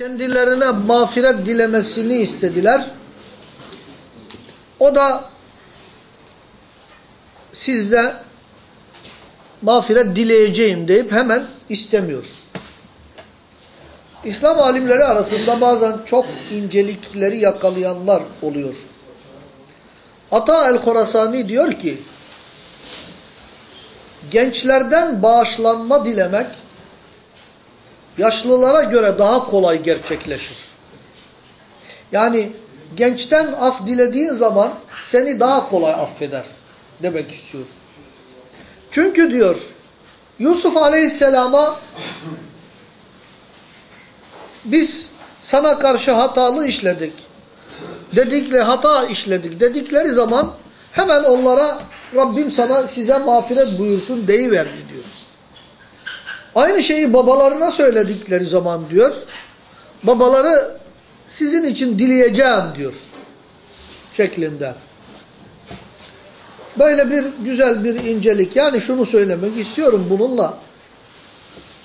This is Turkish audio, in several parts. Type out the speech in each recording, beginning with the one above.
kendilerine mağfiret dilemesini istediler. O da sizde mağfiret dileyeceğim deyip hemen istemiyor. İslam alimleri arasında bazen çok incelikleri yakalayanlar oluyor. Ata el-Khorasani diyor ki, gençlerden bağışlanma dilemek, yaşlılara göre daha kolay gerçekleşir. Yani gençten af dilediğin zaman seni daha kolay affeder demek istiyor. Çünkü diyor Yusuf Aleyhisselam'a biz sana karşı hatalı işledik. Dedikleri hata işledik dedikleri zaman hemen onlara Rabbim sana size mağfiret buyursun deyiverdi diyor. Aynı şeyi babalarına söyledikleri zaman diyor. Babaları sizin için dileyeceğim diyor. Şeklinde. Böyle bir güzel bir incelik. Yani şunu söylemek istiyorum bununla.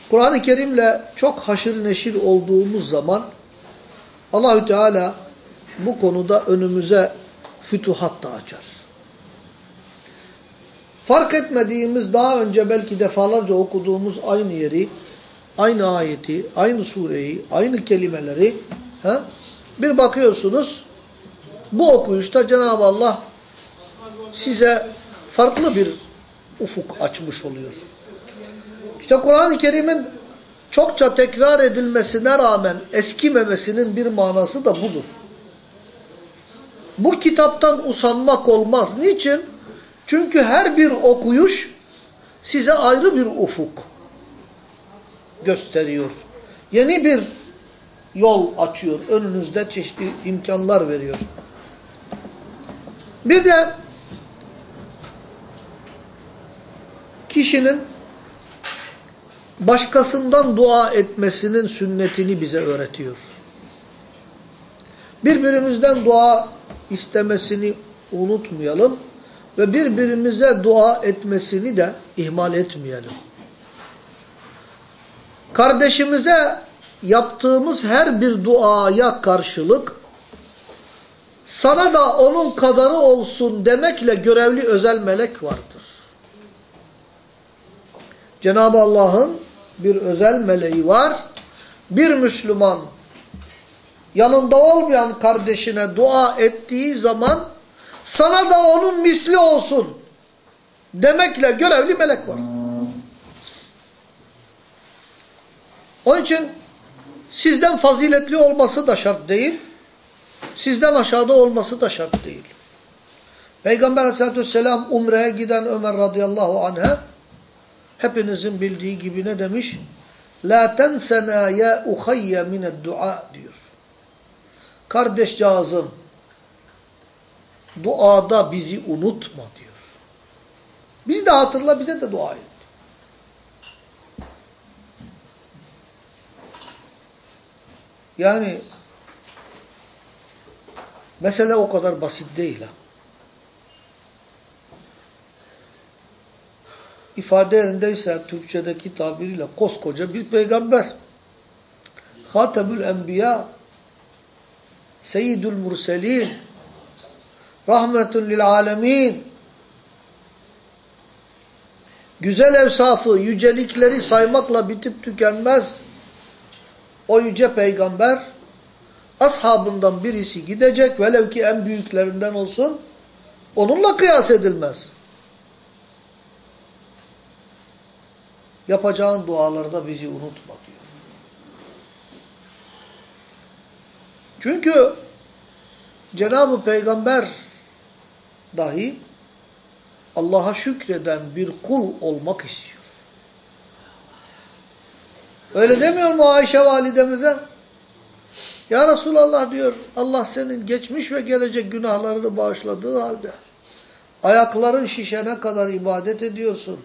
Kur'an-ı Kerim'le çok haşır neşir olduğumuz zaman Allahü Teala bu konuda önümüze fütuhat da açar. Fark etmediğimiz daha önce belki defalarca okuduğumuz aynı yeri, aynı ayeti, aynı sureyi, aynı kelimeleri he? bir bakıyorsunuz bu okuyuşta Cenab-ı Allah size farklı bir ufuk açmış oluyor. İşte Kur'an-ı Kerim'in çokça tekrar edilmesine rağmen eskimemesinin bir manası da budur. Bu kitaptan usanmak olmaz. Niçin? Çünkü her bir okuyuş size ayrı bir ufuk gösteriyor. Yeni bir yol açıyor. Önünüzde çeşitli imkanlar veriyor. Bir de kişinin başkasından dua etmesinin sünnetini bize öğretiyor. Birbirimizden dua istemesini unutmayalım ve birbirimize dua etmesini de ihmal etmeyelim. Kardeşimize yaptığımız her bir duaya karşılık sana da onun kadarı olsun demekle görevli özel melek vardır. Cenab-ı Allah'ın bir özel meleği var. Bir Müslüman yanında olmayan kardeşine dua ettiği zaman sana da onun misli olsun demekle görevli melek var. Onun için sizden faziletli olması da şart değil. Sizden aşağıda olması da şart değil. Peygamber aleyhissalatü vesselam Umre'ye giden Ömer radıyallahu anh'a hepinizin bildiği gibi ne demiş? La tensena ya uhayye mined dua diyor. Kardeşcağızım duada bizi unutma diyor. Biz de hatırla bize de dua et. Yani mesele o kadar basit değil ha. ifade yerindeyse Türkçedeki tabiriyle koskoca bir peygamber. Hatemül Enbiya, Seyyidül Murselin, Rahmetun lil Alemin, güzel evsafı, yücelikleri saymakla bitip tükenmez. O yüce peygamber, ashabından birisi gidecek, velev ki en büyüklerinden olsun, onunla kıyas edilmez. Yapacağın dualarda bizi unutma diyor. Çünkü Cenab-ı Peygamber dahi Allah'a şükreden bir kul olmak istiyor. Öyle demiyor mu Ayşe validemize? Ya Resulallah diyor Allah senin geçmiş ve gelecek günahlarını bağışladığı halde ayakların şişene kadar ibadet ediyorsun.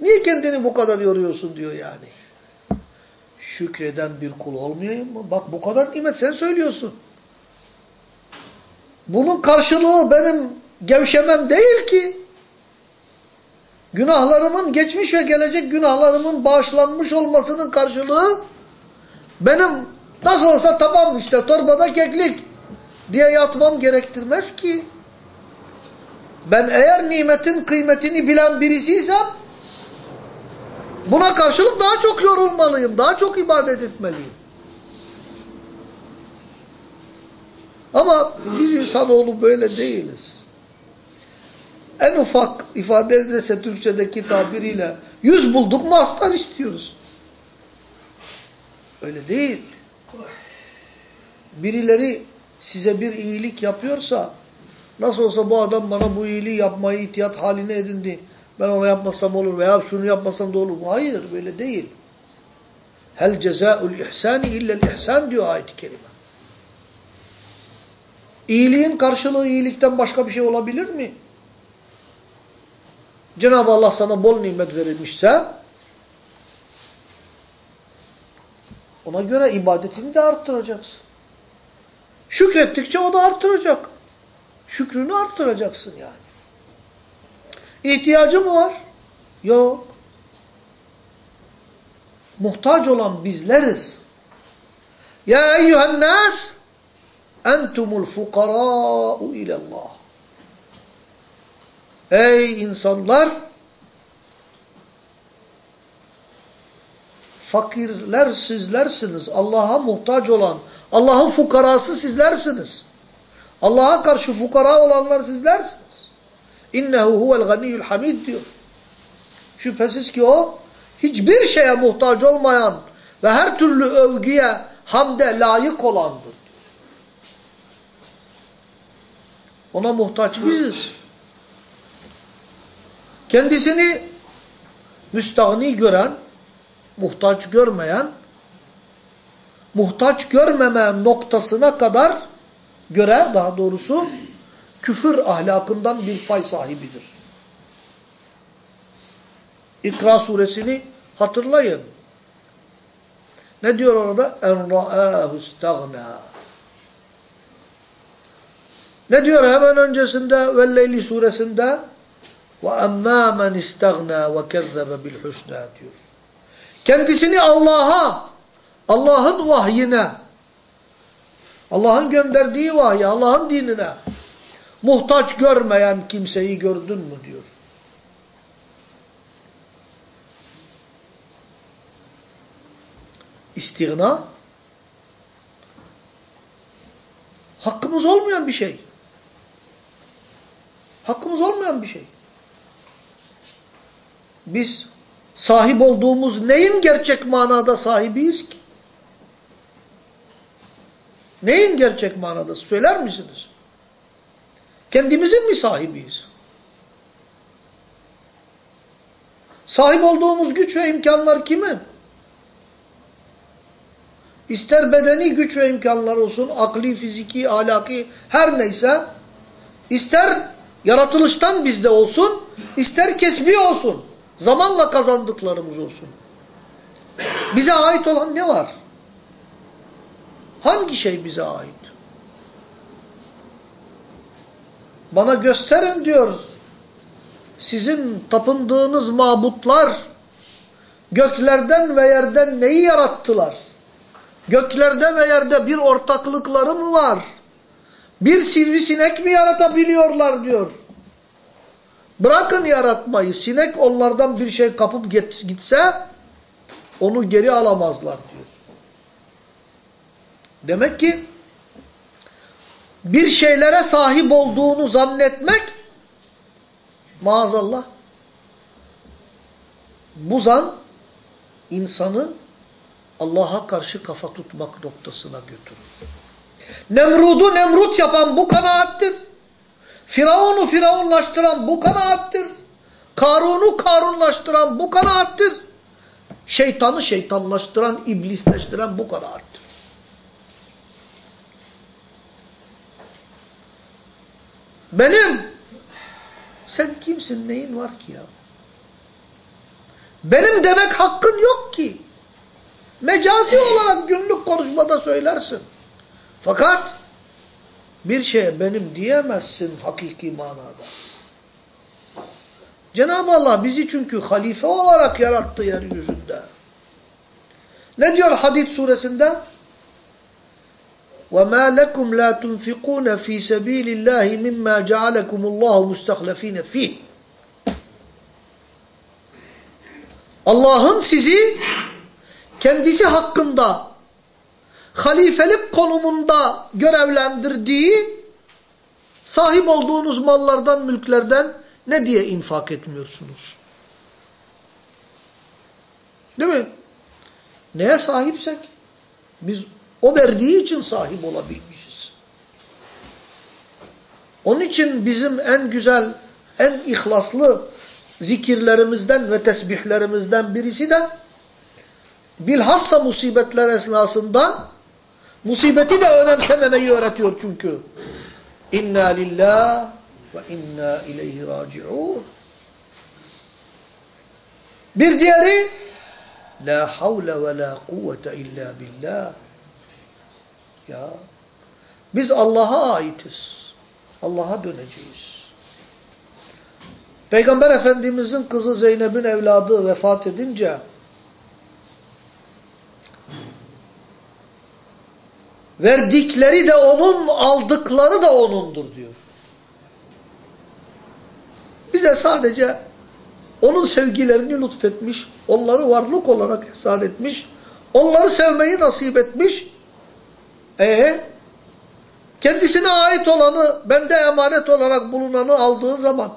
Niye kendini bu kadar yoruyorsun diyor yani. Şükreden bir kul olmayayım mı? Bak bu kadar nimet sen söylüyorsun. Bunun karşılığı benim gevşemem değil ki. Günahlarımın, geçmiş ve gelecek günahlarımın bağışlanmış olmasının karşılığı benim Nasıl olsa tamam işte torbada keklik diye yatmam gerektirmez ki. Ben eğer nimetin kıymetini bilen birisiysem buna karşılık daha çok yorulmalıyım, daha çok ibadet etmeliyim. Ama biz insanoğlu böyle değiliz. En ufak ifade edilse Türkçedeki tabiriyle yüz bulduk mu aslan istiyoruz. Öyle değil. Birileri size bir iyilik yapıyorsa nasıl olsa bu adam bana bu iyiliği yapmayı ihtiyat haline edindi. Ben ona yapmasam olur veya şunu yapmasam da olur mu? Hayır böyle değil. Hel cezaul ihsani illel ihsan diyor ayet-i kerime. İyiliğin karşılığı iyilikten başka bir şey olabilir mi? Cenab-ı Allah sana bol nimet verilmişse ona göre ibadetini de arttıracaksın. Şükrettikçe o da arttıracak. Şükrünü arttıracaksın yani. İhtiyacı mı var? Yok. Muhtaç olan bizleriz. Ya eyyühen nas entumul fukara'u ilallah. Ey insanlar! Fakirler sizlersiniz. Allah'a muhtaç olan, Allah'ın fukarası sizlersiniz. Allah'a karşı fukara olanlar sizlersiniz. İnnehu huvel ganiyyul hamid diyor. Şüphesiz ki o hiçbir şeye muhtaç olmayan ve her türlü övgüye, hamde layık olandır. Ona muhtaç biziz. Kendisini müstahni gören, muhtaç görmeyen, muhtaç görmeme noktasına kadar göre daha doğrusu küfür ahlakından bir pay sahibidir. İkra suresini hatırlayın. Ne diyor orada? En ra'ahu istagna. Ne diyor hemen öncesinde Velleyli suresinde? İstagna ve kezzebe bil husna diyor. Kendisini Allah'a, Allah'ın vahyine, Allah'ın gönderdiği vahye, Allah'ın dinine muhtaç görmeyen kimseyi gördün mü diyor. İstigna hakkımız olmayan bir şey. Hakkımız olmayan bir şey. Biz sahip olduğumuz neyin gerçek manada sahibiyiz ki? Neyin gerçek manada? Söyler misiniz? Kendimizin mi sahibiyiz? Sahip olduğumuz güç ve imkanlar kimin? İster bedeni güç ve imkanlar olsun, akli, fiziki, ahlaki her neyse, ister yaratılıştan bizde olsun, ister kesbi olsun, zamanla kazandıklarımız olsun. Bize ait olan ne var? Hangi şey bize ait? Bana gösterin diyor. Sizin tapındığınız mabutlar göklerden ve yerden neyi yarattılar? Göklerde ve yerde bir ortaklıkları mı var? Bir sivrisinek mi yaratabiliyorlar diyor. Bırakın yaratmayı. Sinek onlardan bir şey kapıp gitse onu geri alamazlar diyor. Demek ki bir şeylere sahip olduğunu zannetmek maazallah bu zan insanı Allah'a karşı kafa tutmak noktasına götürür. Nemrud'u Nemrut yapan bu kanaattir. Firavun'u firavunlaştıran bu kanaattir. Karun'u karunlaştıran bu kanaattir. Şeytanı şeytanlaştıran, iblisleştiren bu kanaattir. Benim sen kimsin neyin var ki ya? Benim demek hakkın yok ki. Mecazi olarak günlük konuşmada söylersin. Fakat bir şeye benim diyemezsin hakiki manada. Cenab-ı Allah bizi çünkü halife olarak yarattı yeryüzünde. Ne diyor Hadid suresinde? وَمَا لَكُمْ لَا تُنْفِقُونَ ف۪ي سَب۪يلِ اللّٰهِ مِمَّا جَعَلَكُمُ اللّٰهُ مُسْتَخْلَف۪ينَ ف۪يهِ Allah'ın sizi kendisi hakkında halifelik konumunda görevlendirdiği sahip olduğunuz mallardan, mülklerden ne diye infak etmiyorsunuz? Değil mi? Neye sahipsek biz o verdiği için sahip olabilmişiz. Onun için bizim en güzel, en ihlaslı zikirlerimizden ve tesbihlerimizden birisi de bilhassa musibetler esnasında musibeti de önemsememeyi öğretiyor çünkü. İnna lillah ve inna ileyhi raciun. Bir diğeri La havle ve la kuvvete illa billah. Ya biz Allah'a aitiz. Allah'a döneceğiz. Peygamber Efendimizin kızı Zeynep'in evladı vefat edince verdikleri de onun, aldıkları da onundur diyor. Bize sadece onun sevgilerini lütfetmiş, onları varlık olarak ihsan etmiş, onları sevmeyi nasip etmiş. E kendisine ait olanı, bende emanet olarak bulunanı aldığı zaman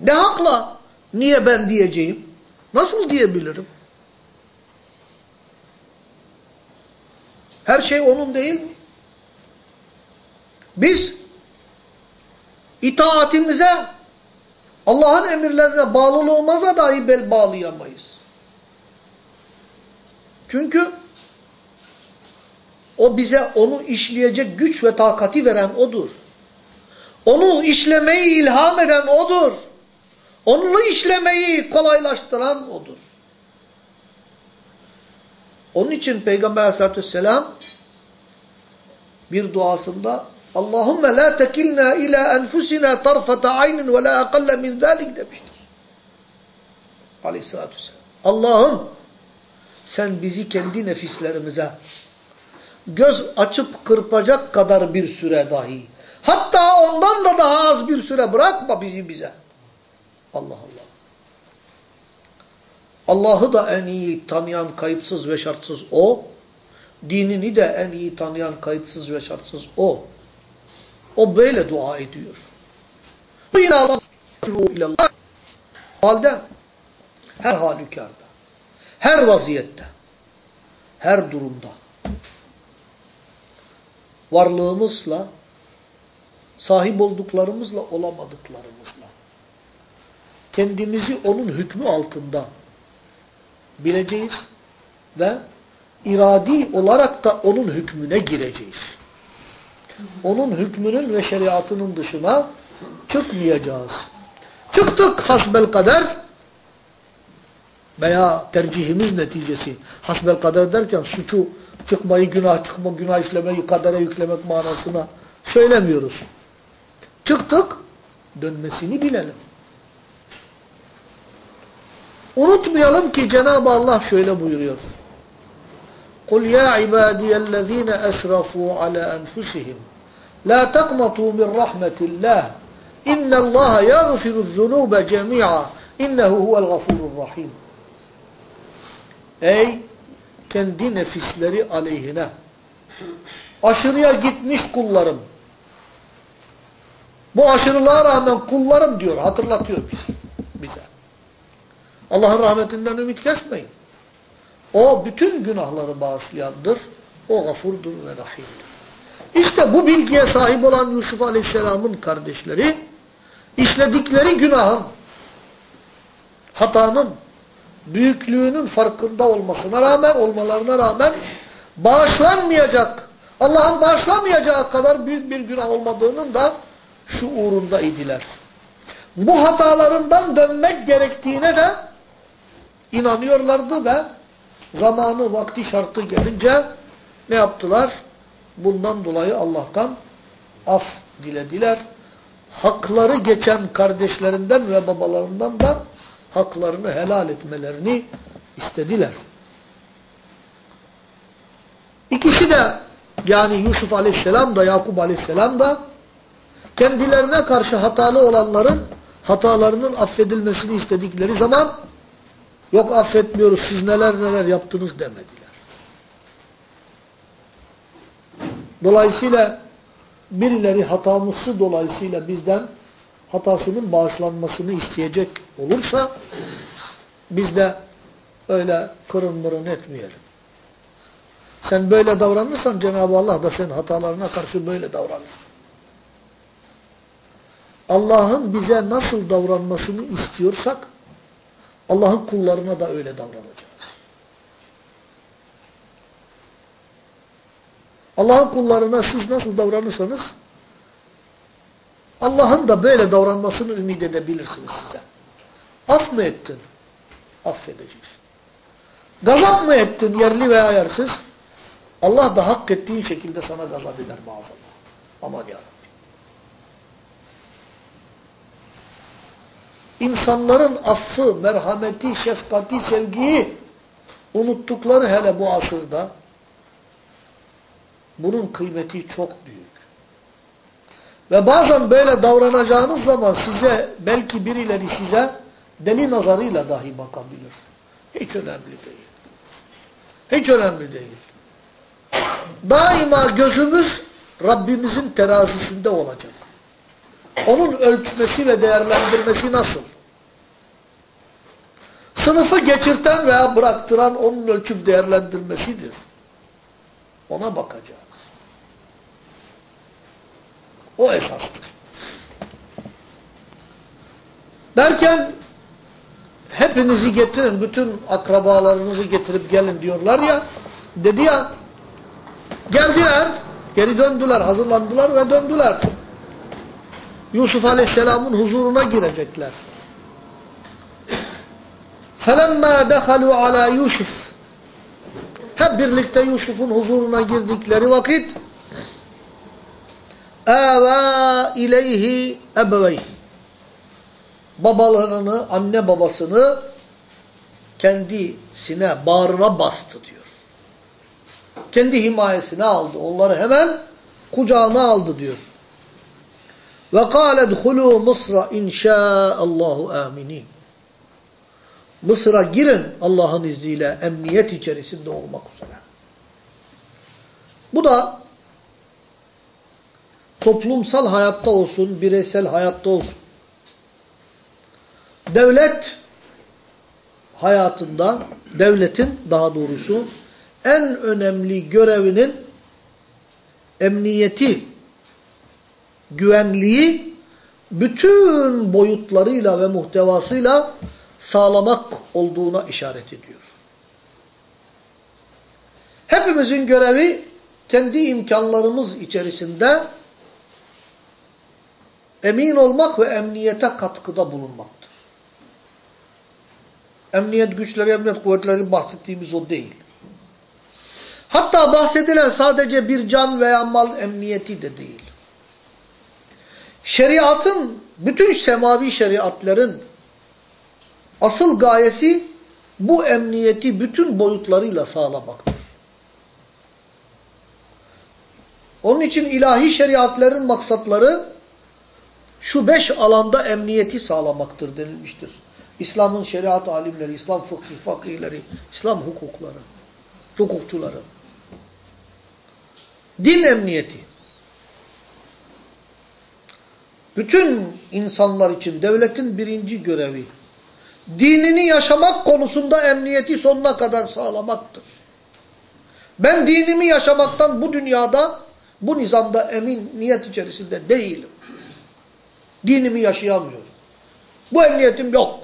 ne hakla niye ben diyeceğim? Nasıl diyebilirim? Her şey onun değil mi? Biz itaatimize Allah'ın emirlerine bağlılığımıza dahi bel bağlayamayız. Çünkü o bize onu işleyecek güç ve takati veren O'dur. Onu işlemeyi ilham eden O'dur. Onu işlemeyi kolaylaştıran O'dur. Onun için Peygamber aleyhissalatü vesselam bir duasında Allahümme la tekilna ila enfusina tarfata aynin ve la akalle min zalik demiştir. Aleyhissalatü vesselam. Allah'ım sen bizi kendi nefislerimize göz açıp kırpacak kadar bir süre dahi hatta ondan da daha az bir süre bırakma bizi bize. Allah Allah. Allah'ı da en iyi tanıyan kayıtsız ve şartsız O. Dinini de en iyi tanıyan kayıtsız ve şartsız O. O böyle dua ediyor. Halde her halükarda, her vaziyette, her durumda varlığımızla, sahip olduklarımızla, olamadıklarımızla kendimizi onun hükmü altında bileceğiz ve iradi olarak da onun hükmüne gireceğiz. Onun hükmünün ve şeriatının dışına çıkmayacağız. Çıktık hasbel kader veya tercihimiz neticesi. Hasbel kader derken suçu çıkmayı, günah çıkma, günah işlemeyi kadere yüklemek manasına söylemiyoruz. Çıktık, dönmesini bilelim. Unutmayalım ki Cenab-ı Allah şöyle buyuruyor. قُلْ يَا عِبَادِيَ الَّذ۪ينَ أَسْرَفُوا عَلَى أَنْفُسِهِمْ لَا تَقْنَطُوا مِنْ رَحْمَةِ اللّٰهِ اِنَّ اللّٰهَ يَغْفِرُ الذُّنُوبَ جَمِيعًا اِنَّهُ هُوَ الْغَفُورُ الرَّحِيمُ Ey kendi nefisleri aleyhine aşırıya gitmiş kullarım. Bu aşırılığa rağmen kullarım diyor, hatırlatıyor bize. Allah'ın rahmetinden ümit kesmeyin. O bütün günahları bağışlayandır. O gafurdur ve rahimdir. İşte bu bilgiye sahip olan Yusuf Aleyhisselam'ın kardeşleri işledikleri günahın, hatanın, büyüklüğünün farkında olmasına rağmen, olmalarına rağmen bağışlanmayacak, Allah'ın bağışlamayacağı kadar büyük bir günah olmadığının da şuurunda idiler. Bu hatalarından dönmek gerektiğine de inanıyorlardı ve zamanı vakti şartı gelince ne yaptılar? Bundan dolayı Allah'tan af dilediler. Hakları geçen kardeşlerinden ve babalarından da haklarını helal etmelerini istediler. İkisi de yani Yusuf aleyhisselam da Yakup aleyhisselam da kendilerine karşı hatalı olanların hatalarının affedilmesini istedikleri zaman yok affetmiyoruz siz neler neler yaptınız demediler. Dolayısıyla birileri hatamızı dolayısıyla bizden hatasının bağışlanmasını isteyecek olursa biz de öyle kırın mırın etmeyelim. Sen böyle davranırsan Cenab-ı Allah da senin hatalarına karşı böyle davranır. Allah'ın bize nasıl davranmasını istiyorsak Allah'ın kullarına da öyle davranacağız. Allah'ın kullarına siz nasıl davranırsanız Allah'ın da böyle davranmasını ümit edebilirsiniz size. Af mı ettin? Affedeceksin. Gazap mı ettin yerli veya yersiz? Allah da hak ettiğin şekilde sana gazap eder maazallah. Aman yarabbim. İnsanların affı, merhameti, şefkati, sevgiyi unuttukları hele bu asırda bunun kıymeti çok büyük. Ve bazen böyle davranacağınız zaman size belki birileri size deli nazarıyla dahi bakabilir. Hiç önemli değil. Hiç önemli değil. Daima gözümüz Rabbimizin terazisinde olacak. Onun ölçmesi ve değerlendirmesi nasıl? Sınıfı geçirten veya bıraktıran onun ölçüp değerlendirmesidir. Ona bakacağız. O esastır. Derken hepinizi getirin, bütün akrabalarınızı getirip gelin diyorlar ya, dedi ya, geldiler, geri döndüler, hazırlandılar ve döndüler. Yusuf Aleyhisselam'ın huzuruna girecekler. فَلَمَّا دَخَلُوا عَلَى Yusuf Hep birlikte Yusuf'un huzuruna girdikleri vakit اَوَا اِلَيْهِ اَبَوَيْهِ Babalarını, anne babasını kendisine, bağrına bastı diyor. Kendi himayesine aldı. Onları hemen kucağına aldı diyor. Ve قَالَ دْخُلُوا مِصْرَ اِنْ شَاءَ اللّٰهُ آمِنِينَ Mısır'a girin Allah'ın izniyle emniyet içerisinde olmak üzere. Bu da toplumsal hayatta olsun, bireysel hayatta olsun. Devlet hayatında, devletin daha doğrusu en önemli görevinin emniyeti, güvenliği bütün boyutlarıyla ve muhtevasıyla sağlamak olduğuna işaret ediyor. Hepimizin görevi kendi imkanlarımız içerisinde emin olmak ve emniyete katkıda bulunmaktır. Emniyet güçleri, emniyet kuvvetleri bahsettiğimiz o değil. Hatta bahsedilen sadece bir can veya mal emniyeti de değil. Şeriatın, bütün semavi şeriatların asıl gayesi bu emniyeti bütün boyutlarıyla sağlamaktır. Onun için ilahi şeriatların maksatları şu beş alanda emniyeti sağlamaktır denilmiştir. İslam'ın şeriat alimleri, İslam fıkhi, fakihleri, İslam hukukları, hukukçuları. Din emniyeti. Bütün insanlar için devletin birinci görevi dinini yaşamak konusunda emniyeti sonuna kadar sağlamaktır. Ben dinimi yaşamaktan bu dünyada, bu nizamda emin niyet içerisinde değilim. Dinimi yaşayamıyorum. Bu emniyetim yok.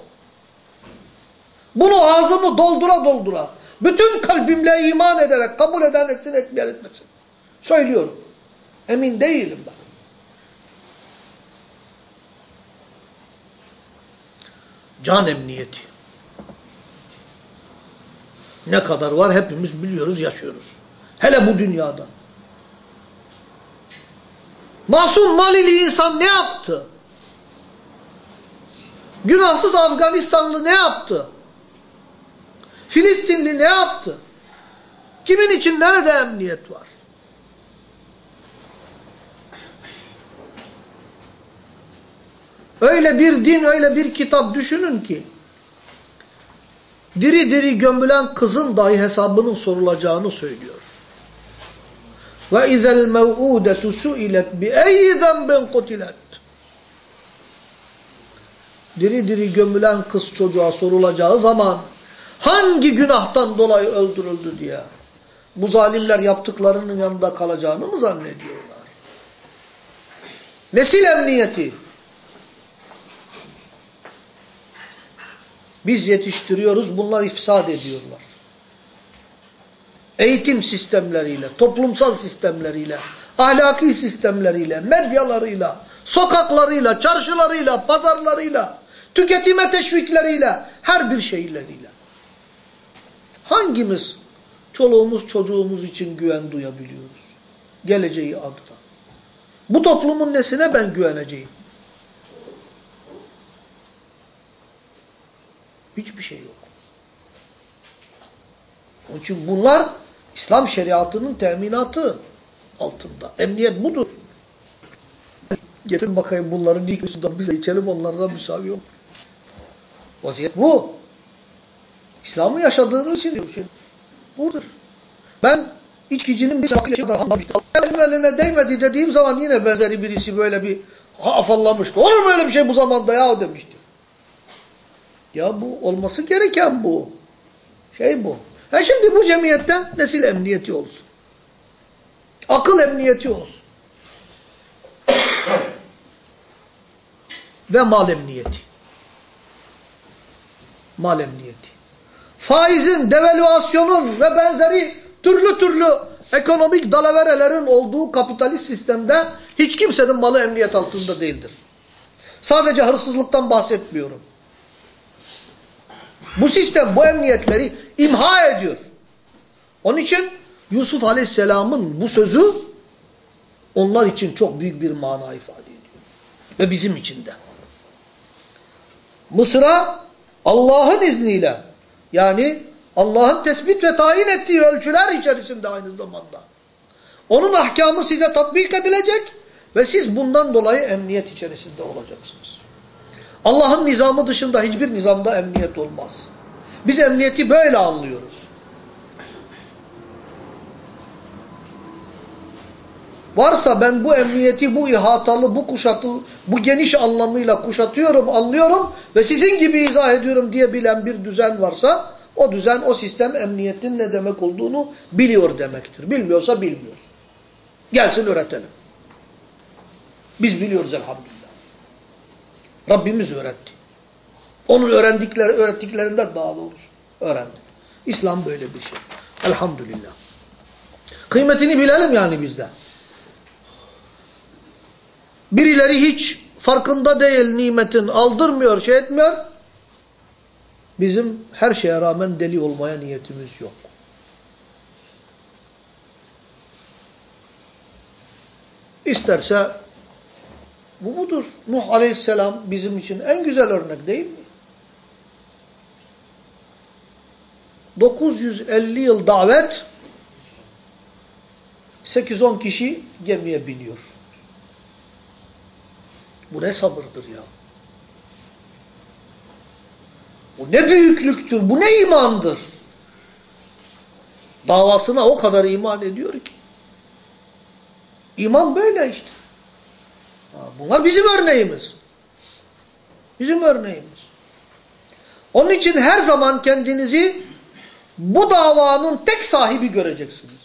Bunu ağzımı doldura doldura, bütün kalbimle iman ederek, kabul eden etsin etmeyen etmesin. Söylüyorum. Emin değilim ben. Can emniyeti. Ne kadar var hepimiz biliyoruz, yaşıyoruz. Hele bu dünyada. Masum Malili insan ne yaptı? Günahsız Afganistanlı ne yaptı? Filistinli ne yaptı? Kimin için nerede emniyet var? Öyle bir din, öyle bir kitap düşünün ki diri diri gömülen kızın dahi hesabının sorulacağını söylüyor. Ve izel mev'udetu su'ilet bi eyyi zenbin kutilet. Diri diri gömülen kız çocuğa sorulacağı zaman hangi günahtan dolayı öldürüldü diye bu zalimler yaptıklarının yanında kalacağını mı zannediyorlar? Nesil emniyeti. Biz yetiştiriyoruz, bunlar ifsad ediyorlar. Eğitim sistemleriyle, toplumsal sistemleriyle, ahlaki sistemleriyle, medyalarıyla, sokaklarıyla, çarşılarıyla, pazarlarıyla, tüketime teşvikleriyle, her bir şeyleriyle. Hangimiz çoluğumuz çocuğumuz için güven duyabiliyoruz? Geleceği adına. Bu toplumun nesine ben güveneceğim? Hiçbir şey yok. Onun için bunlar İslam şeriatının teminatı altında. Emniyet budur. Getirin bakayım bunların ilk sudan bize içelim onlarla müsavi yok. Vaziyet bu. İslam'ı yaşadığınız için diyor. Şey, budur. Ben içkicinin bir elim eline değmedi dediğim zaman yine benzeri birisi böyle bir afallamıştı. Olur mu öyle bir şey bu zamanda ya demişti. Ya bu olması gereken bu. Şey bu. Ha şimdi bu cemiyette nesil emniyeti olsun. Akıl emniyeti olsun. Ve mal emniyeti. Mal emniyeti. Faizin, devalüasyonun ve benzeri türlü türlü ekonomik dalaverelerin olduğu kapitalist sistemde hiç kimsenin malı emniyet altında değildir. Sadece hırsızlıktan bahsetmiyorum. Bu sistem bu emniyetleri imha ediyor. Onun için Yusuf Aleyhisselam'ın bu sözü onlar için çok büyük bir mana ifade ediyor. Ve bizim için de. Mısır'a Allah'ın izniyle yani Allah'ın tespit ve tayin ettiği ölçüler içerisinde aynı zamanda. Onun ahkamı size tatbik edilecek ve siz bundan dolayı emniyet içerisinde olacaksınız. Allah'ın nizamı dışında hiçbir nizamda emniyet olmaz. Biz emniyeti böyle anlıyoruz. Varsa ben bu emniyeti, bu ihatalı, bu kuşatılı, bu geniş anlamıyla kuşatıyorum, anlıyorum ve sizin gibi izah ediyorum diye bilen bir düzen varsa o düzen, o sistem emniyetin ne demek olduğunu biliyor demektir. Bilmiyorsa bilmiyor. Gelsin öğretelim. Biz biliyoruz elhamdülillah. Rabbimiz öğretti. Onun öğrendikleri, öğrettiklerinden daha doğrusu öğrendik. İslam böyle bir şey. Elhamdülillah. Kıymetini bilelim yani bizde. Birileri hiç farkında değil nimetin, aldırmıyor, şey etmiyor. Bizim her şeye rağmen deli olmaya niyetimiz yok. İsterse bu budur. Nuh aleyhisselam bizim için en güzel örnek değil mi? 950 yıl davet 8-10 kişi gemiye biniyor. Bu ne sabırdır ya. Bu ne büyüklüktür, bu ne imandır. Davasına o kadar iman ediyor ki. İman böyle işte. Bunlar bizim örneğimiz. Bizim örneğimiz. Onun için her zaman kendinizi bu davanın tek sahibi göreceksiniz.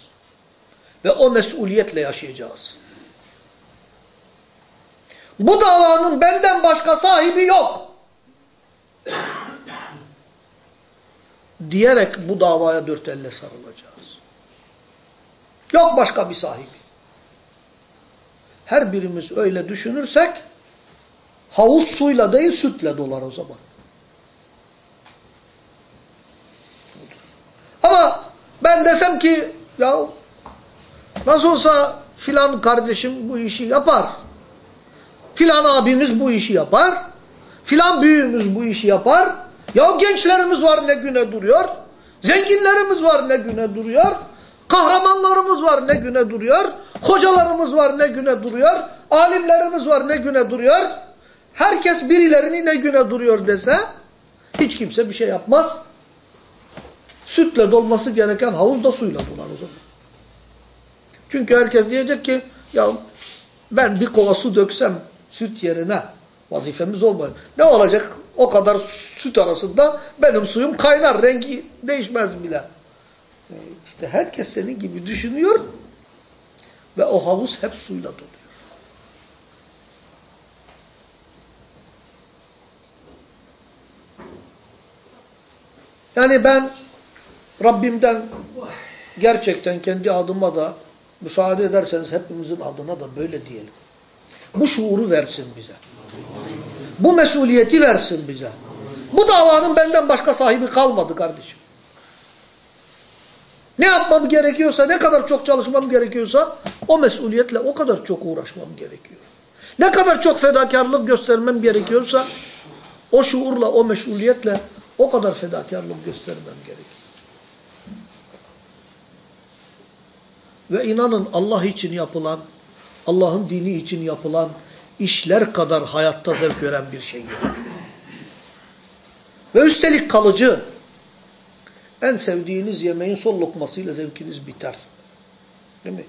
Ve o mesuliyetle yaşayacağız. Bu davanın benden başka sahibi yok. Diyerek bu davaya dört elle sarılacağız. Yok başka bir sahibi. Her birimiz öyle düşünürsek havuz suyla değil sütle dolar o zaman. Ama ben desem ki ya nasıl olsa filan kardeşim bu işi yapar. Filan abimiz bu işi yapar. Filan büyüğümüz bu işi yapar. Ya gençlerimiz var ne güne duruyor. Zenginlerimiz var ne güne duruyor. Kahramanlarımız var ne güne duruyor. Hocalarımız var ne güne duruyor. Alimlerimiz var ne güne duruyor. herkes birilerini ne güne duruyor dese hiç kimse bir şey yapmaz. Sütle dolması gereken havuz da suyla dolar o zaman. Çünkü herkes diyecek ki ya ben bir kova su döksem süt yerine vazifemiz olmuyor. Ne olacak o kadar süt arasında benim suyum kaynar rengi değişmez bile. E işte herkes senin gibi düşünüyor ve o havuz hep suyla doluyor. Yani ben Rabbimden gerçekten kendi adıma da müsaade ederseniz hepimizin adına da böyle diyelim. Bu şuuru versin bize. Bu mesuliyeti versin bize. Bu davanın benden başka sahibi kalmadı kardeşim. Ne yapmam gerekiyorsa, ne kadar çok çalışmam gerekiyorsa o mesuliyetle o kadar çok uğraşmam gerekiyor. Ne kadar çok fedakarlık göstermem gerekiyorsa o şuurla, o mesuliyetle o kadar fedakarlık göstermem gerekiyor. Ve inanın Allah için yapılan, Allah'ın dini için yapılan işler kadar hayatta zevk veren bir şey yok. Ve üstelik kalıcı. En sevdiğiniz yemeğin son lokmasıyla zevkiniz biter. Değil mi?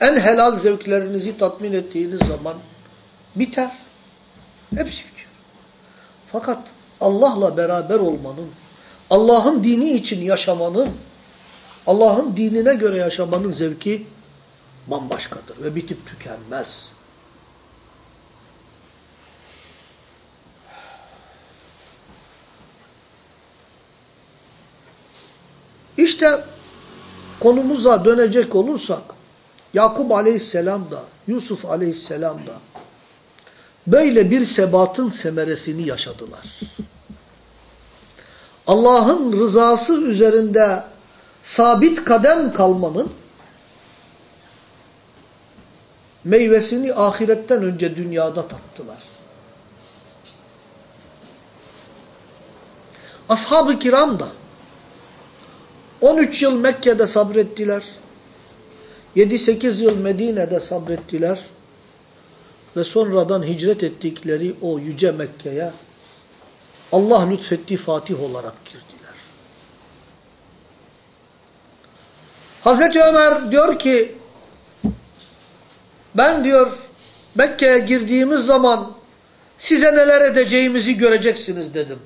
En helal zevklerinizi tatmin ettiğiniz zaman biter. Hepsi bitiyor. Fakat Allah'la beraber olmanın, Allah'ın dini için yaşamanın, Allah'ın dinine göre yaşamanın zevki bambaşkadır ve bitip tükenmez. İşte konumuza dönecek olursak Yakup aleyhisselam da Yusuf aleyhisselam da böyle bir sebatın semeresini yaşadılar. Allah'ın rızası üzerinde sabit kadem kalmanın meyvesini ahiretten önce dünyada tattılar. Ashab-ı kiram da 13 yıl Mekke'de sabrettiler. 7-8 yıl Medine'de sabrettiler. Ve sonradan hicret ettikleri o yüce Mekke'ye Allah lütfetti Fatih olarak girdiler. Hazreti Ömer diyor ki ben diyor Mekke'ye girdiğimiz zaman size neler edeceğimizi göreceksiniz dedim.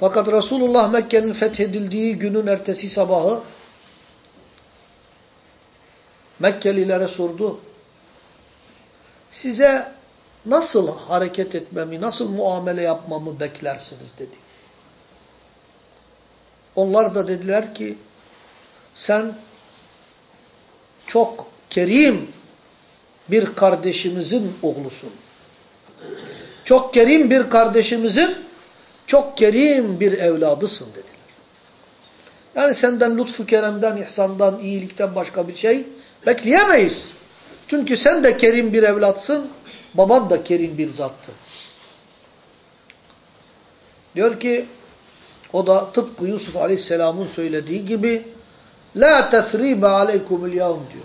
Fakat Resulullah Mekke'nin fethedildiği günün ertesi sabahı Mekkelilere sordu. Size nasıl hareket etmemi, nasıl muamele yapmamı beklersiniz dedi. Onlar da dediler ki sen çok kerim bir kardeşimizin oğlusun. Çok kerim bir kardeşimizin çok kerim bir evladısın dediler. Yani senden lütfu keremden, ihsandan, iyilikten başka bir şey bekleyemeyiz. Çünkü sen de kerim bir evlatsın, baban da kerim bir zattı. Diyor ki, o da tıpkı Yusuf Aleyhisselam'ın söylediği gibi, La tesribe aleykumul yavm diyor.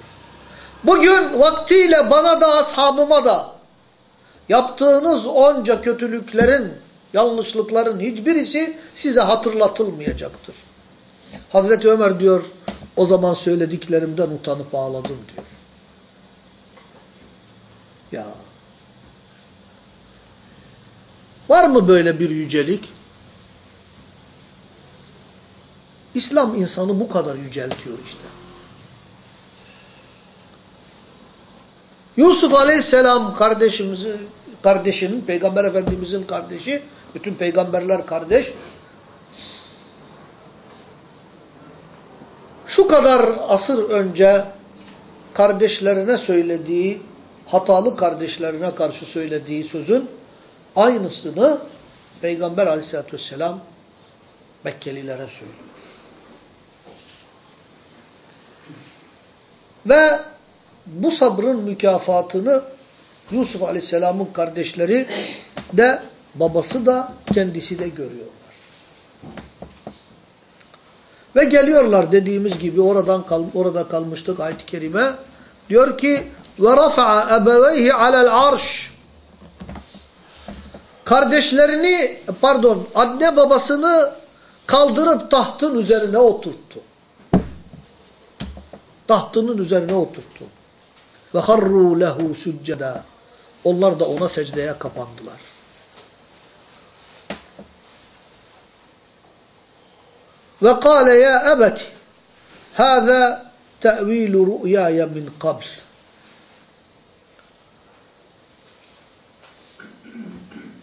Bugün vaktiyle bana da ashabıma da yaptığınız onca kötülüklerin, yanlışlıkların hiçbirisi size hatırlatılmayacaktır. Hazreti Ömer diyor, o zaman söylediklerimden utanıp ağladım diyor. Ya. Var mı böyle bir yücelik? İslam insanı bu kadar yüceltiyor işte. Yusuf Aleyhisselam kardeşimizi, kardeşinin, Peygamber Efendimizin kardeşi, bütün peygamberler kardeş. Şu kadar asır önce kardeşlerine söylediği, hatalı kardeşlerine karşı söylediği sözün aynısını Peygamber Aleyhisselatü vesselam Mekkelilere söylüyor. Ve bu sabrın mükafatını Yusuf Aleyhisselam'ın kardeşleri de babası da kendisi de görüyorlar. Ve geliyorlar dediğimiz gibi oradan kal orada kalmıştık ayet-i kerime. Diyor ki ve rafa'a ebeveyhi alel arş. Kardeşlerini pardon anne babasını kaldırıp tahtın üzerine oturttu. Tahtının üzerine oturttu. Ve harru lehu succeda. Onlar da ona secdeye kapandılar. Ve kâle ya ebeti hâzâ te'vilu ru'yâye min kabl.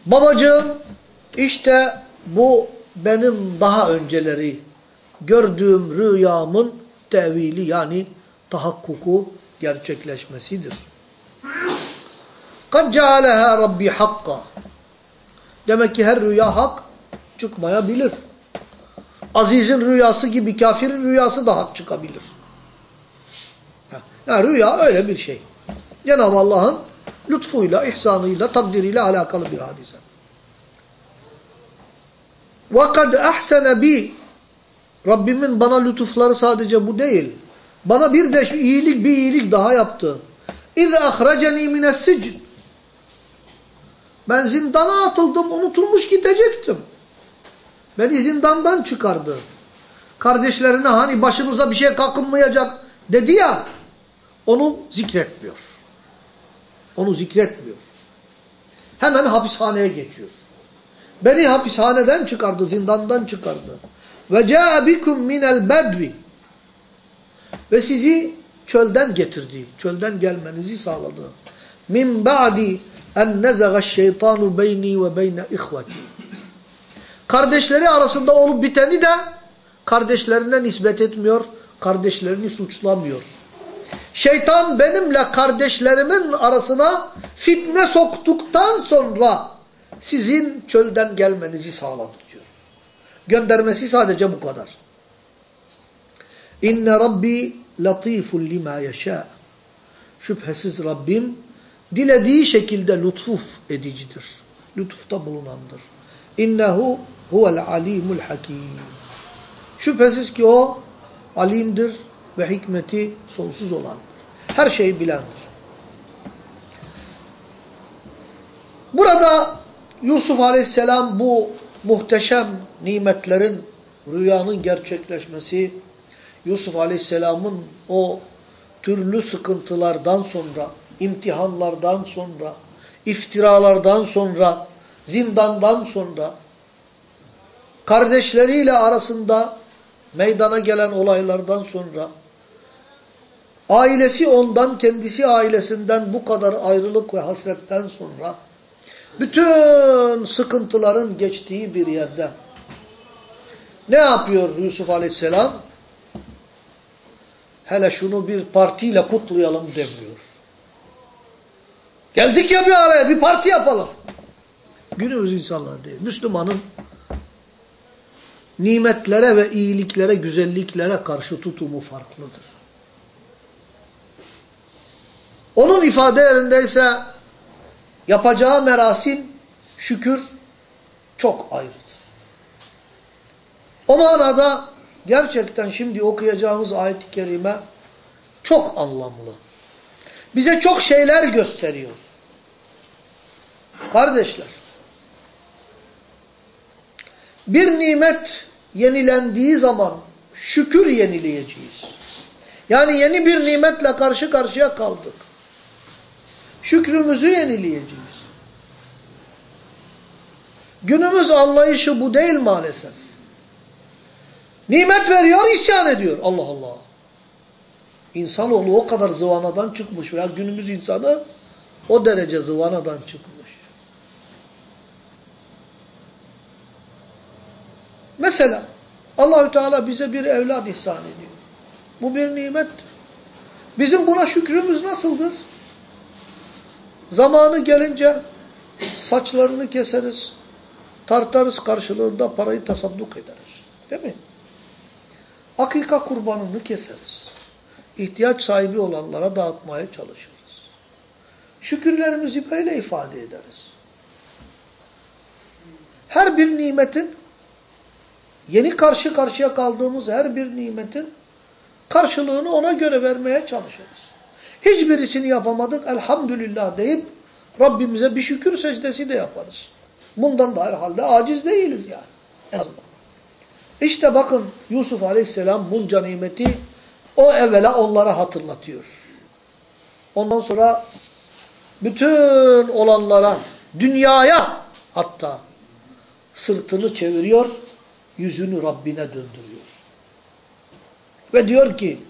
Babacığım işte bu benim daha önceleri gördüğüm rüyamın tevili yani tahakkuku gerçekleşmesidir. قَدْ جَعَلَهَا Rabbi hakka. Demek ki her rüya hak çıkmayabilir. Aziz'in rüyası gibi kafirin rüyası da hak çıkabilir. Yani rüya öyle bir şey. Cenab-ı Allah'ın lütfuyla, ihsanıyla, takdiriyle alakalı bir hadise. وَقَدْ اَحْسَنَ bi Rabbimin bana lütufları sadece bu değil. Bana bir de iyilik bir iyilik daha yaptı. اِذْ اَخْرَجَنِي مِنَ السِّجْنِ Ben zindana atıldım, unutulmuş gidecektim. Beni zindandan çıkardı. Kardeşlerine hani başınıza bir şey kalkınmayacak dedi ya, onu zikretmiyor. Onu zikretmiyor. Hemen hapishaneye geçiyor. Beni hapishaneden çıkardı, zindandan çıkardı. Ve caa bikum minel bedvi. Ve sizi çölden getirdi. Çölden gelmenizi sağladı. Min ba'di en nezaga şeytanu beyni ve beyne ihveti. Kardeşleri arasında olup biteni de kardeşlerine nispet etmiyor, kardeşlerini suçlamıyor. Şeytan benimle kardeşlerimin arasına fitne soktuktan sonra sizin çölden gelmenizi sağladı diyor. Göndermesi sadece bu kadar. İnne Rabbi latifun lima yaşa. Şüphesiz Rabbim dilediği şekilde lütfuf edicidir. Lütufta bulunandır. İnnehu huvel alimul hakim. Şüphesiz ki o alimdir ve hikmeti sonsuz olandır. Her şeyi bilendir. Burada Yusuf Aleyhisselam bu muhteşem nimetlerin, rüyanın gerçekleşmesi, Yusuf Aleyhisselam'ın o türlü sıkıntılardan sonra, imtihanlardan sonra, iftiralardan sonra, zindandan sonra, kardeşleriyle arasında meydana gelen olaylardan sonra, ailesi ondan, kendisi ailesinden bu kadar ayrılık ve hasretten sonra, bütün sıkıntıların geçtiği bir yerde, ne yapıyor Yusuf Aleyhisselam? Hele şunu bir partiyle kutlayalım demiyor. Geldik ya bir araya bir parti yapalım. Günümüz insanlar değil. Müslümanın nimetlere ve iyiliklere, güzelliklere karşı tutumu farklıdır. Onun ifade yerindeyse yapacağı merasim, şükür çok ayrıdır. O manada gerçekten şimdi okuyacağımız ayet-i kerime çok anlamlı. Bize çok şeyler gösteriyor. Kardeşler, bir nimet yenilendiği zaman şükür yenileyeceğiz. Yani yeni bir nimetle karşı karşıya kaldık. Şükrümüzü yenileyeceğiz. Günümüz anlayışı bu değil maalesef. Nimet veriyor, isyan ediyor. Allah Allah. İnsanoğlu o kadar zıvanadan çıkmış veya günümüz insanı o derece zıvanadan çıkmış. Mesela Allahü Teala bize bir evlat ihsan ediyor. Bu bir nimettir. Bizim buna şükrümüz nasıldır? Zamanı gelince saçlarını keseriz, tartarız karşılığında parayı tasadduk ederiz. Değil mi? Akika kurbanını keseriz. İhtiyaç sahibi olanlara dağıtmaya çalışırız. Şükürlerimizi böyle ifade ederiz. Her bir nimetin, yeni karşı karşıya kaldığımız her bir nimetin karşılığını ona göre vermeye çalışırız. Hiçbirisini yapamadık elhamdülillah deyip Rabbimize bir şükür secdesi de yaparız. Bundan da herhalde aciz değiliz yani. İşte bakın Yusuf Aleyhisselam bunca nimeti o evvela onlara hatırlatıyor. Ondan sonra bütün olanlara, dünyaya hatta sırtını çeviriyor, yüzünü Rabbine döndürüyor. Ve diyor ki,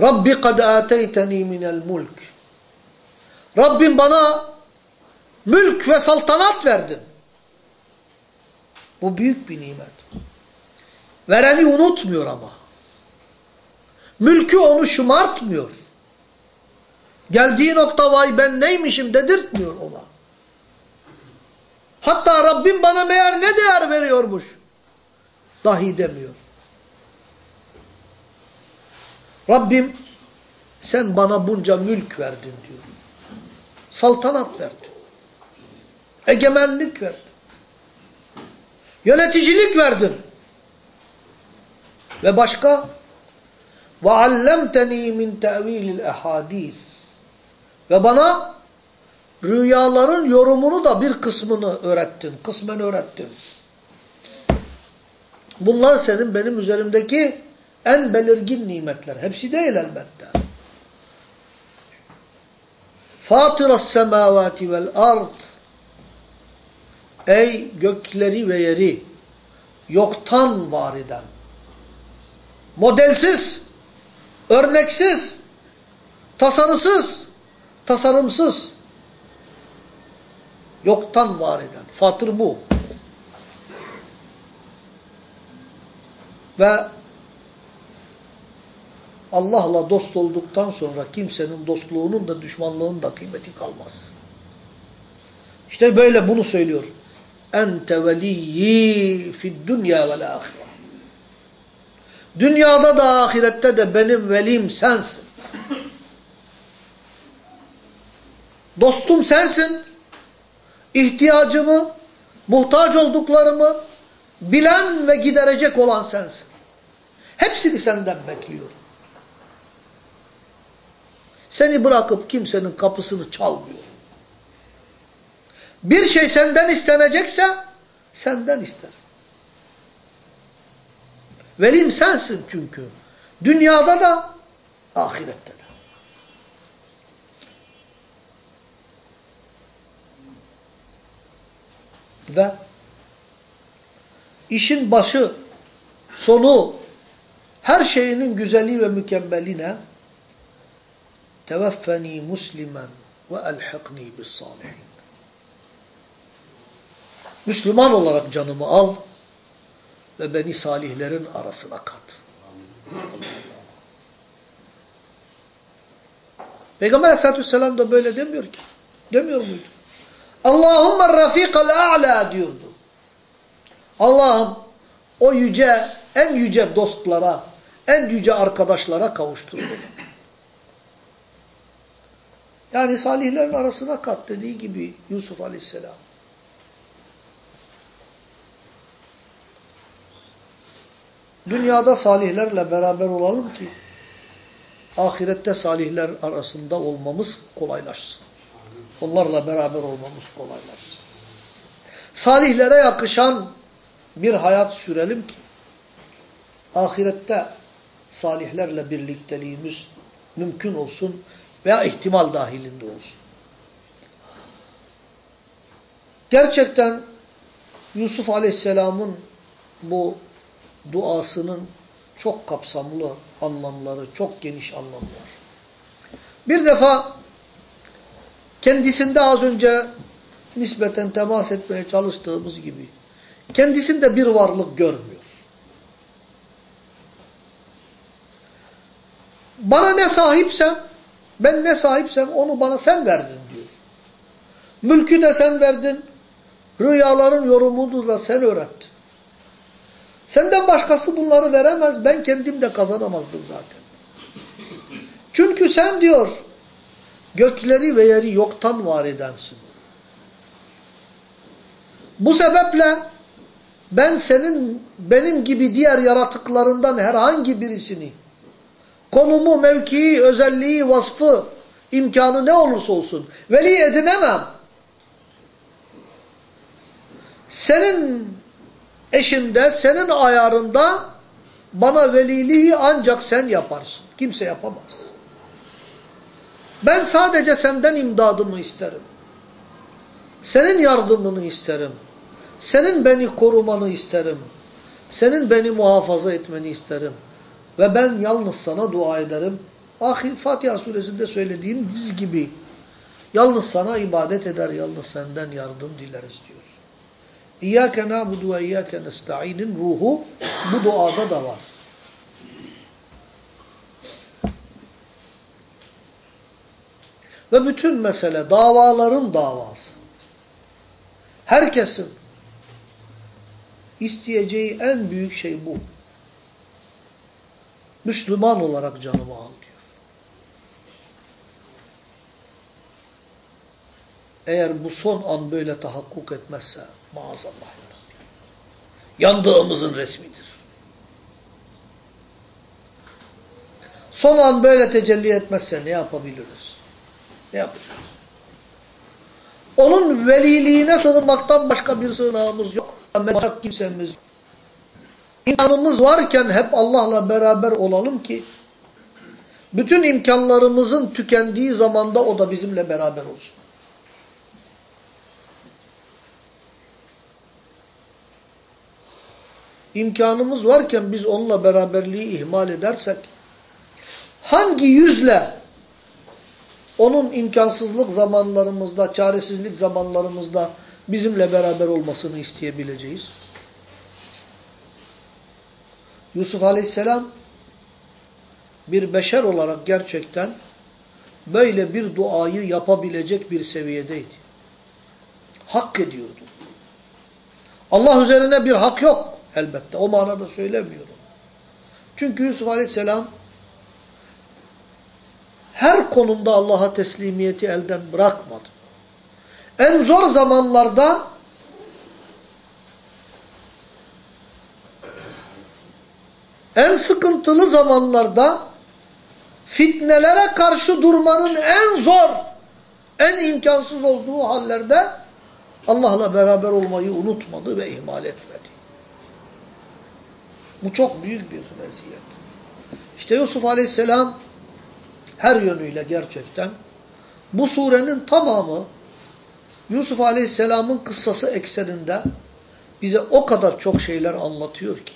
Rabbi kad ateyteni minel mulk. Rabbim bana mülk ve saltanat verdin. Bu büyük bir nimet. Vereni unutmuyor ama. Mülkü onu şımartmıyor. Geldiği nokta vay ben neymişim dedirtmiyor ona. Hatta Rabbim bana meğer ne değer veriyormuş. Dahi demiyor. Rabbim sen bana bunca mülk verdin diyor. Saltanat verdin. Egemenlik verdin. Yöneticilik verdin. Ve başka وَعَلَّمْتَن۪ي مِنْ تَعْو۪يلِ الْاَحَاد۪يثِ Ve bana rüyaların yorumunu da bir kısmını öğrettin. Kısmen öğrettin. Bunlar senin benim üzerimdeki en belirgin nimetler. Hepsi değil elbette. Fatıras semavati vel ard Ey gökleri ve yeri yoktan var eden, modelsiz, örneksiz, tasarısız, tasarımsız, yoktan var eden. Fatır bu. Ve Allah'la dost olduktan sonra kimsenin dostluğunun da düşmanlığının da kıymeti kalmaz. İşte böyle bunu söylüyor. Ente veliyyi fid dünya vel ahire. Dünyada da ahirette de benim velim sensin. Dostum sensin. İhtiyacımı, muhtaç olduklarımı bilen ve giderecek olan sensin. Hepsini senden bekliyorum. Seni bırakıp kimsenin kapısını çalmıyor. Bir şey senden istenecekse senden ister. Velim sensin çünkü. Dünyada da ahirette de. Ve işin başı, sonu, her şeyinin güzeli ve mükemmeline teveffeni muslimen ve elhikni bis salihin. Müslüman olarak canımı al ve beni salihlerin arasına kat. Peygamber aleyhissalatü vesselam da böyle demiyor ki. Demiyor muydu? Allahümme rafikal a'la diyordu. Allah'ım o yüce, en yüce dostlara, en yüce arkadaşlara kavuştur beni. Yani salihlerin arasına kat dediği gibi Yusuf aleyhisselam. Dünyada salihlerle beraber olalım ki ahirette salihler arasında olmamız kolaylaşsın. Onlarla beraber olmamız kolaylaşsın. Salihlere yakışan bir hayat sürelim ki ahirette salihlerle birlikteliğimiz mümkün olsun veya ihtimal dahilinde olsun. Gerçekten Yusuf Aleyhisselam'ın bu duasının çok kapsamlı anlamları, çok geniş anlamlar. Bir defa kendisinde az önce nispeten temas etmeye çalıştığımız gibi kendisinde bir varlık görmüyor. Bana ne sahipsem, ben ne sahipsem onu bana sen verdin diyor. Mülkü de sen verdin, rüyaların yorumunu da sen öğrettin. Senden başkası bunları veremez. Ben kendim de kazanamazdım zaten. Çünkü sen diyor gökleri ve yeri yoktan var edensin. Bu sebeple ben senin benim gibi diğer yaratıklarından herhangi birisini konumu, mevkii, özelliği, vasfı, imkanı ne olursa olsun veli edinemem. Senin eşinde, senin ayarında bana veliliği ancak sen yaparsın. Kimse yapamaz. Ben sadece senden imdadımı isterim. Senin yardımını isterim. Senin beni korumanı isterim. Senin beni muhafaza etmeni isterim. Ve ben yalnız sana dua ederim. Ahir Fatiha suresinde söylediğimiz gibi yalnız sana ibadet eder, yalnız senden yardım dileriz diyor. İyyâke nâbudu ve iyyâke nesta'inin ruhu bu duada da var. Ve bütün mesele davaların davası. Herkesin isteyeceği en büyük şey bu. Müslüman olarak canımı al diyor. Eğer bu son an böyle tahakkuk etmezse maazallah. Yandığımızın resmidir. Son an böyle tecelli etmezse ne yapabiliriz? Ne yapacağız? Onun veliliğine sığınmaktan başka bir sığınağımız yok. Başka kimsemiz yok. İmkanımız varken hep Allah'la beraber olalım ki bütün imkanlarımızın tükendiği zamanda o da bizimle beraber olsun. İmkanımız varken biz onunla beraberliği ihmal edersek hangi yüzle onun imkansızlık zamanlarımızda, çaresizlik zamanlarımızda bizimle beraber olmasını isteyebileceğiz? Yusuf Aleyhisselam bir beşer olarak gerçekten böyle bir duayı yapabilecek bir seviyedeydi. Hak ediyordu. Allah üzerine bir hak yok elbette. O manada söylemiyorum. Çünkü Yusuf Aleyhisselam her konumda Allah'a teslimiyeti elden bırakmadı. En zor zamanlarda en sıkıntılı zamanlarda fitnelere karşı durmanın en zor, en imkansız olduğu hallerde Allah'la beraber olmayı unutmadı ve ihmal etmedi. Bu çok büyük bir meziyet. İşte Yusuf Aleyhisselam her yönüyle gerçekten bu surenin tamamı Yusuf Aleyhisselam'ın kıssası ekseninde bize o kadar çok şeyler anlatıyor ki.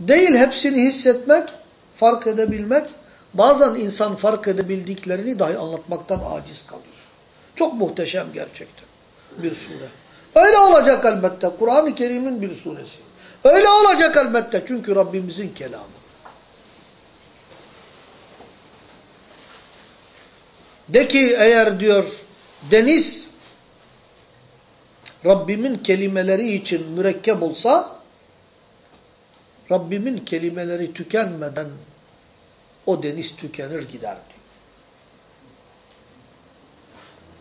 Değil hepsini hissetmek, fark edebilmek, bazen insan fark edebildiklerini dahi anlatmaktan aciz kalıyor. Çok muhteşem gerçekten bir sure. Öyle olacak elbette. Kur'an-ı Kerim'in bir suresi. Öyle olacak elbette çünkü Rabbimizin kelamı. De ki eğer diyor deniz Rabbimin kelimeleri için mürekkep olsa Rabbimin kelimeleri tükenmeden o deniz tükenir gider diyor.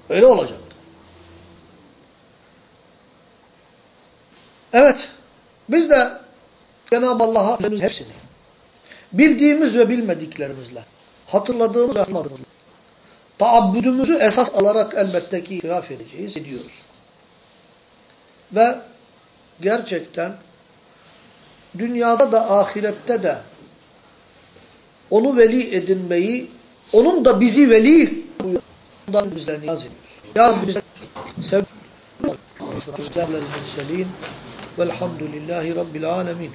Öyle olacaktı. Evet. Biz de Cenab-ı Allah'a hepsini bildiğimiz ve bilmediklerimizle hatırladığımız ve hatırlamadığımızla taabbüdümüzü esas alarak elbette ki itiraf edeceğiz, ediyoruz. Ve gerçekten dünyada da ahirette de onu veli edinmeyi, onun da bizi veli kuyruğundan bizden niyaz ediyoruz. Ya Rabbi bize velhamdülillahi rabbil alemin.